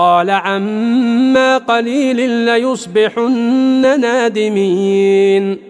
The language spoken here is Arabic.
قال عما قليل ليصبحن نادمين.